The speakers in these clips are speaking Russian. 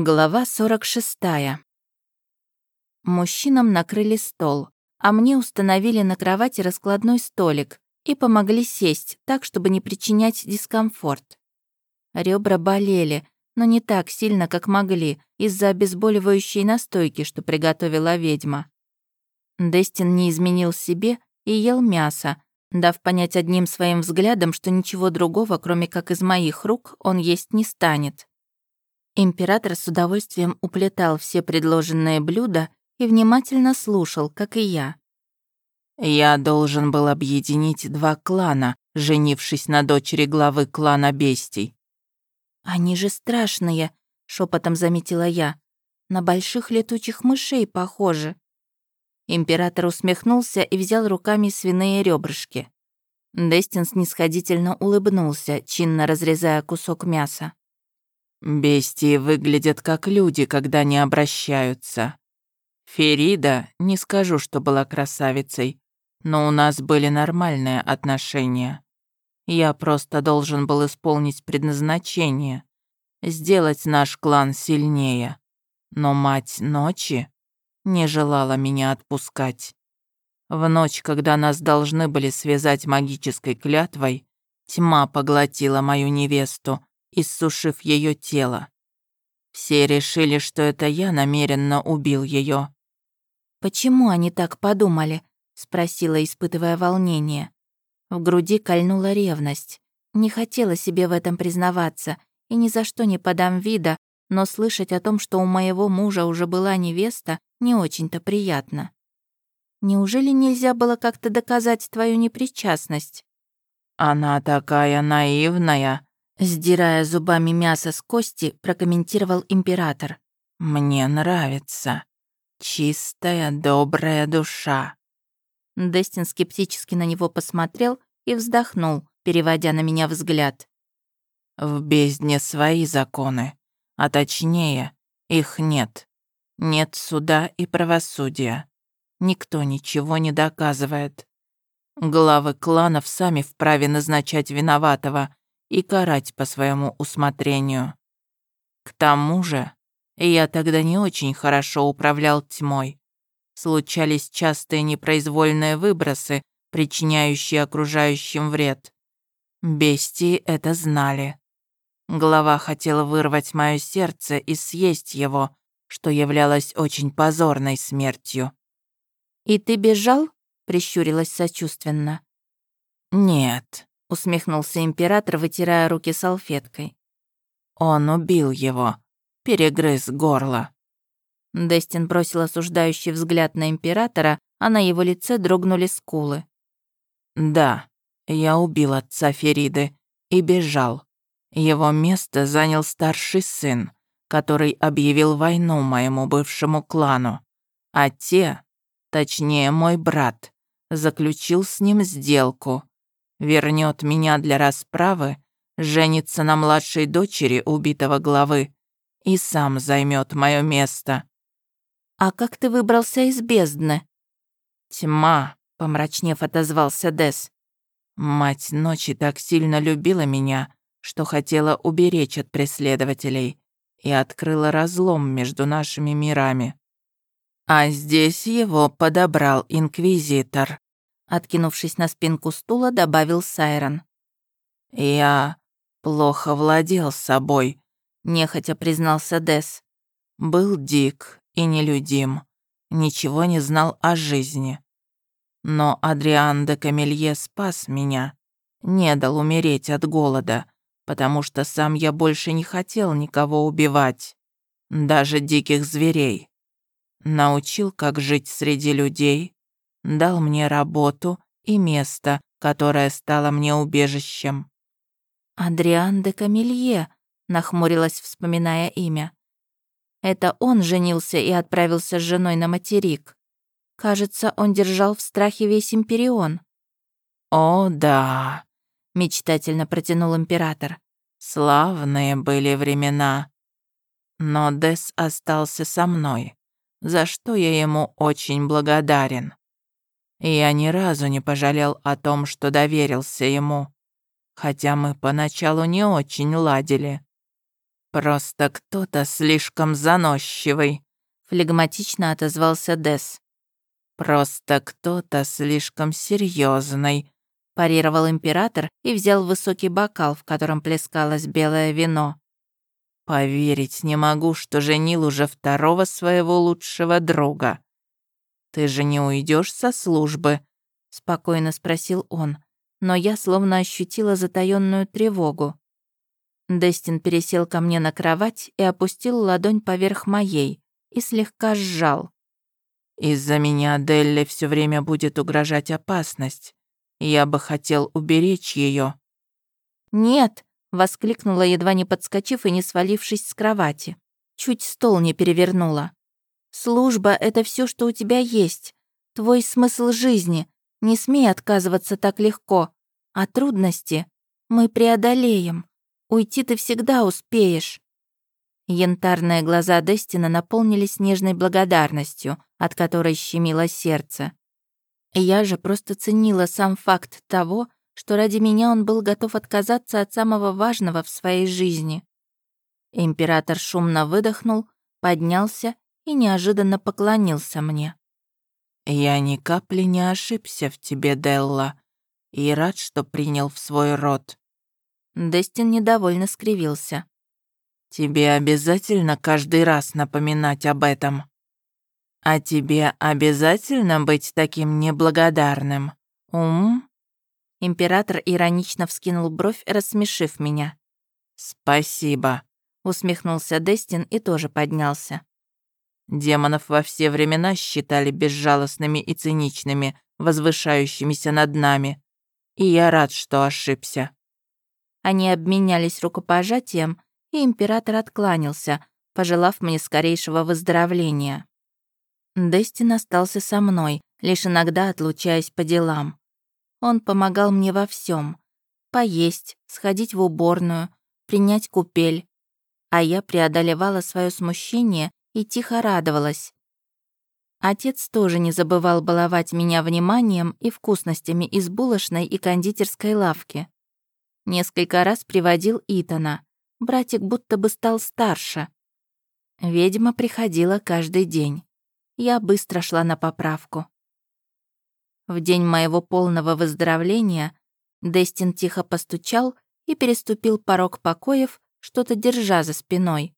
Глава 46. Мужчинам накрыли стол, а мне установили на кровати раскладной столик и помогли сесть так, чтобы не причинять дискомфорт. Ребра болели, но не так сильно, как могли, из-за обезболивающей настойки, что приготовила ведьма. Дестин не изменил себе и ел мясо, дав понять одним своим взглядом, что ничего другого, кроме как из моих рук, он есть не станет. Император с удовольствием уплетал все предложенные блюда и внимательно слушал, как и я. «Я должен был объединить два клана, женившись на дочери главы клана Бестий». «Они же страшные», — шепотом заметила я. «На больших летучих мышей похожи». Император усмехнулся и взял руками свиные ребрышки. Дестин снисходительно улыбнулся, чинно разрезая кусок мяса. Бестии выглядят как люди, когда не обращаются. Ферида, не скажу, что была красавицей, но у нас были нормальные отношения. Я просто должен был исполнить предназначение, сделать наш клан сильнее. Но мать ночи не желала меня отпускать. В ночь, когда нас должны были связать магической клятвой, тьма поглотила мою невесту, иссушив ее тело. Все решили, что это я намеренно убил ее. «Почему они так подумали?» — спросила, испытывая волнение. В груди кольнула ревность. Не хотела себе в этом признаваться и ни за что не подам вида, но слышать о том, что у моего мужа уже была невеста, не очень-то приятно. Неужели нельзя было как-то доказать твою непричастность? Она такая наивная, Сдирая зубами мясо с кости, прокомментировал император. «Мне нравится. Чистая, добрая душа». Дестин скептически на него посмотрел и вздохнул, переводя на меня взгляд. «В бездне свои законы, а точнее, их нет. Нет суда и правосудия. Никто ничего не доказывает. Главы кланов сами вправе назначать виноватого, и карать по своему усмотрению. К тому же, я тогда не очень хорошо управлял тьмой. Случались частые непроизвольные выбросы, причиняющие окружающим вред. Бестии это знали. Глава хотела вырвать мое сердце и съесть его, что являлось очень позорной смертью. «И ты бежал?» — прищурилась сочувственно. «Нет, усмехнулся император, вытирая руки салфеткой. Он убил его, перегрыз горло. Дестин бросил осуждающий взгляд на императора, а на его лице дрогнули скулы. «Да, я убил отца Фериды и бежал. Его место занял старший сын, который объявил войну моему бывшему клану. А те, точнее мой брат, заключил с ним сделку вернет меня для расправы, женится на младшей дочери убитого главы и сам займет мое место. А как ты выбрался из бездны? Тьма, помрачнев отозвался Дес. Мать ночи так сильно любила меня, что хотела уберечь от преследователей и открыла разлом между нашими мирами. А здесь его подобрал инквизитор. Откинувшись на спинку стула, добавил Сайрон. «Я плохо владел собой», — нехотя признался Дес. «Был дик и нелюдим, ничего не знал о жизни. Но Адриан де Камелье спас меня, не дал умереть от голода, потому что сам я больше не хотел никого убивать, даже диких зверей. Научил, как жить среди людей, дал мне работу и место, которое стало мне убежищем». «Адриан де Камелье», — нахмурилась, вспоминая имя. «Это он женился и отправился с женой на материк. Кажется, он держал в страхе весь Империон». «О, да», — мечтательно протянул император. «Славные были времена. Но Дес остался со мной, за что я ему очень благодарен. Я ни разу не пожалел о том, что доверился ему, хотя мы поначалу не очень ладили. «Просто кто-то слишком заносчивый», — флегматично отозвался Дес. «Просто кто-то слишком серьезный, парировал император и взял высокий бокал, в котором плескалось белое вино. «Поверить не могу, что женил уже второго своего лучшего друга. Ты же не уйдешь со службы?» — спокойно спросил он, но я словно ощутила затаённую тревогу. Дестин пересел ко мне на кровать и опустил ладонь поверх моей и слегка сжал. «Из-за меня Делли все время будет угрожать опасность. Я бы хотел уберечь ее. «Нет!» — воскликнула, едва не подскочив и не свалившись с кровати. Чуть стол не перевернула. «Служба — это все, что у тебя есть. Твой смысл жизни. Не смей отказываться так легко. А трудности мы преодолеем. Уйти ты всегда успеешь». Янтарные глаза Дестина наполнились нежной благодарностью, от которой щемило сердце. Я же просто ценила сам факт того, что ради меня он был готов отказаться от самого важного в своей жизни. Император шумно выдохнул, поднялся и неожиданно поклонился мне. «Я ни капли не ошибся в тебе, Делла, и рад, что принял в свой род». Дестин недовольно скривился. «Тебе обязательно каждый раз напоминать об этом?» «А тебе обязательно быть таким неблагодарным? Ум?» Император иронично вскинул бровь, рассмешив меня. «Спасибо», — усмехнулся Дестин и тоже поднялся. Демонов во все времена считали безжалостными и циничными, возвышающимися над нами. И я рад, что ошибся. Они обменялись рукопожатием, и император откланялся, пожелав мне скорейшего выздоровления. Дестин остался со мной, лишь иногда отлучаясь по делам. Он помогал мне во всем: Поесть, сходить в уборную, принять купель. А я преодолевала свое смущение и тихо радовалась. Отец тоже не забывал баловать меня вниманием и вкусностями из булочной и кондитерской лавки. Несколько раз приводил Итана. Братик будто бы стал старше. Ведьма приходила каждый день я быстро шла на поправку. В день моего полного выздоровления Дестин тихо постучал и переступил порог покоев, что-то держа за спиной.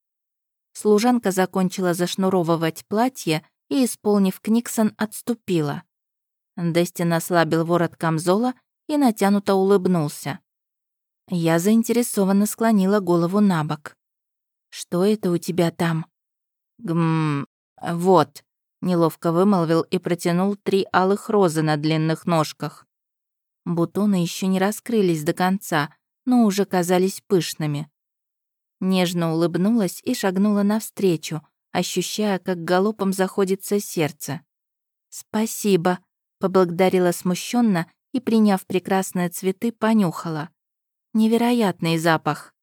Служанка закончила зашнуровывать платье и, исполнив Книксон, отступила. Дестин ослабил ворот камзола и натянуто улыбнулся. Я заинтересованно склонила голову на бок. «Что это у тебя там?» «Гм... Вот», Неловко вымолвил и протянул три алых розы на длинных ножках. Бутоны еще не раскрылись до конца, но уже казались пышными. Нежно улыбнулась и шагнула навстречу, ощущая, как галопом заходится сердце. «Спасибо», — поблагодарила смущенно и, приняв прекрасные цветы, понюхала. Невероятный запах.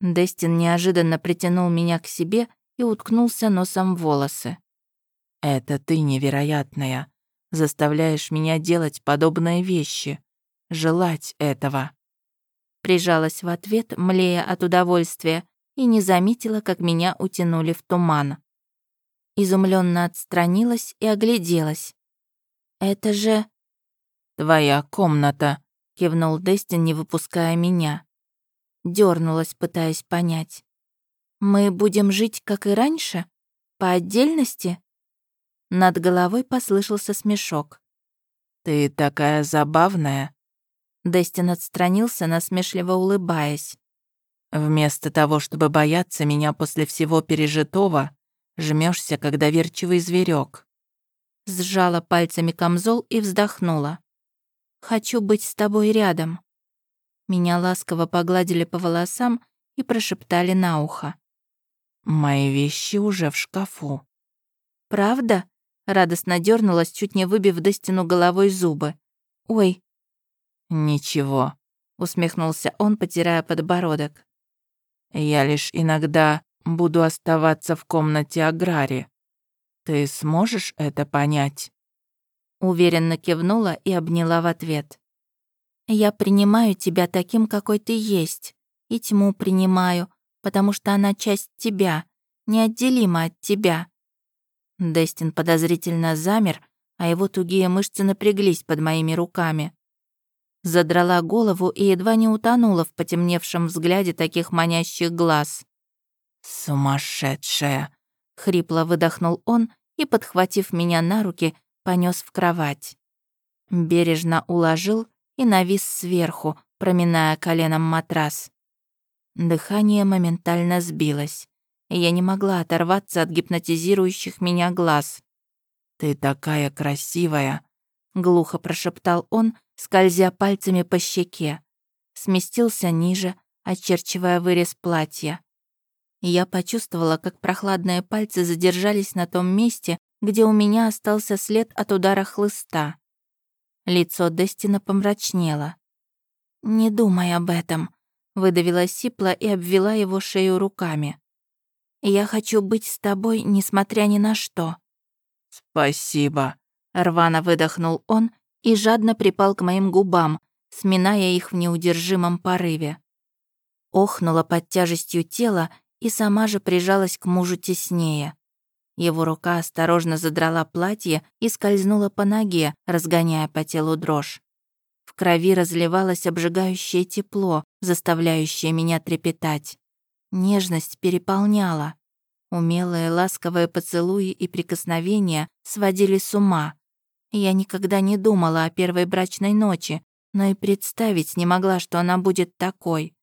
Дестин неожиданно притянул меня к себе и уткнулся носом в волосы. «Это ты невероятная. Заставляешь меня делать подобные вещи. Желать этого». Прижалась в ответ, млея от удовольствия, и не заметила, как меня утянули в туман. Изумленно отстранилась и огляделась. «Это же...» «Твоя комната», — кивнул Дестин, не выпуская меня. Дёрнулась, пытаясь понять. «Мы будем жить, как и раньше? По отдельности?» Над головой послышался смешок. «Ты такая забавная!» Дестин отстранился, насмешливо улыбаясь. «Вместо того, чтобы бояться меня после всего пережитого, жмешься, как доверчивый зверек. Сжала пальцами камзол и вздохнула. «Хочу быть с тобой рядом». Меня ласково погладили по волосам и прошептали на ухо. «Мои вещи уже в шкафу». «Правда?» Радостно дернулась, чуть не выбив до стену головой зубы. «Ой». «Ничего», — усмехнулся он, потирая подбородок. «Я лишь иногда буду оставаться в комнате Аграри. Ты сможешь это понять?» Уверенно кивнула и обняла в ответ. «Я принимаю тебя таким, какой ты есть, и тьму принимаю, потому что она часть тебя, неотделима от тебя». Дестин подозрительно замер, а его тугие мышцы напряглись под моими руками. Задрала голову и едва не утонула в потемневшем взгляде таких манящих глаз. «Сумасшедшая!» — хрипло выдохнул он и, подхватив меня на руки, понес в кровать. Бережно уложил и навис сверху, проминая коленом матрас. Дыхание моментально сбилось, я не могла оторваться от гипнотизирующих меня глаз. «Ты такая красивая!» — глухо прошептал он, скользя пальцами по щеке. Сместился ниже, очерчивая вырез платья. Я почувствовала, как прохладные пальцы задержались на том месте, где у меня остался след от удара хлыста. Лицо Дестина помрачнело. «Не думай об этом», — выдавила Сипла и обвела его шею руками. «Я хочу быть с тобой, несмотря ни на что». «Спасибо», — рвано выдохнул он и жадно припал к моим губам, сминая их в неудержимом порыве. Охнула под тяжестью тела и сама же прижалась к мужу теснее. Его рука осторожно задрала платье и скользнула по ноге, разгоняя по телу дрожь. В крови разливалось обжигающее тепло, заставляющее меня трепетать. Нежность переполняла. Умелые ласковые поцелуи и прикосновения сводили с ума. Я никогда не думала о первой брачной ночи, но и представить не могла, что она будет такой.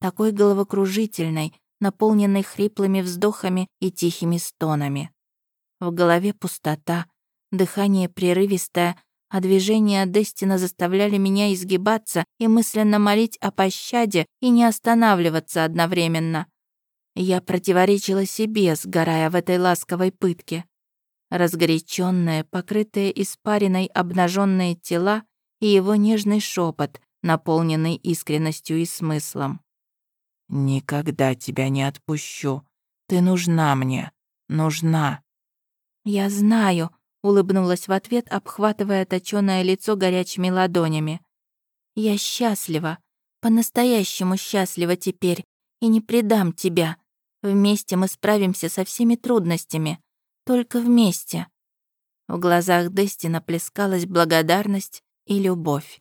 Такой головокружительной, наполненной хриплыми вздохами и тихими стонами. В голове пустота, дыхание прерывистое, а движения Дестина заставляли меня изгибаться и мысленно молить о пощаде и не останавливаться одновременно. Я противоречила себе, сгорая в этой ласковой пытке. Разгоряченные, покрытые испариной обнаженные тела и его нежный шепот, наполненный искренностью и смыслом. «Никогда тебя не отпущу. Ты нужна мне. Нужна». «Я знаю», — улыбнулась в ответ, обхватывая точёное лицо горячими ладонями. «Я счастлива, по-настоящему счастлива теперь, и не предам тебя. Вместе мы справимся со всеми трудностями. Только вместе». В глазах Дестина плескалась благодарность и любовь.